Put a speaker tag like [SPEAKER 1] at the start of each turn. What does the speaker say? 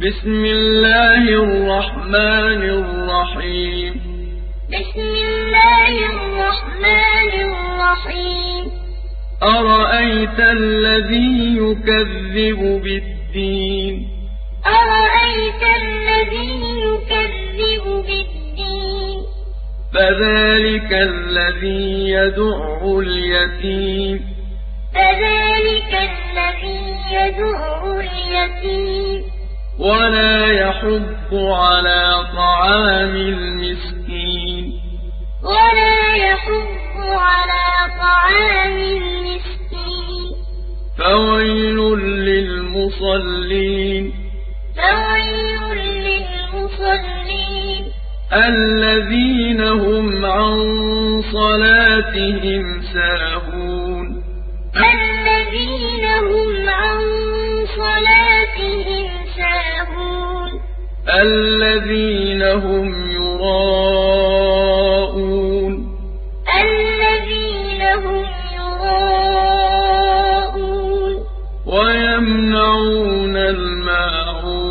[SPEAKER 1] بسم الله الرحمن الرحيم.
[SPEAKER 2] بسم الله الرحمن الرحيم.
[SPEAKER 1] أرأيت الذي يكذب بالدين؟
[SPEAKER 2] أرأيت الذي يكذب بالدين؟
[SPEAKER 1] فذلك الذي يدع اليتيم.
[SPEAKER 2] فذلك الذي يدع اليتيم.
[SPEAKER 1] ولا يحض على طعام المسكين
[SPEAKER 2] ولا يحض على طعام المسكين
[SPEAKER 1] فويل للمصلين
[SPEAKER 2] فويل للمصلين
[SPEAKER 1] الذين هم عن صلاتهم ساهون
[SPEAKER 2] الذين هم يراءون.
[SPEAKER 1] الذين هم يراءون. ويمنعون الماعون.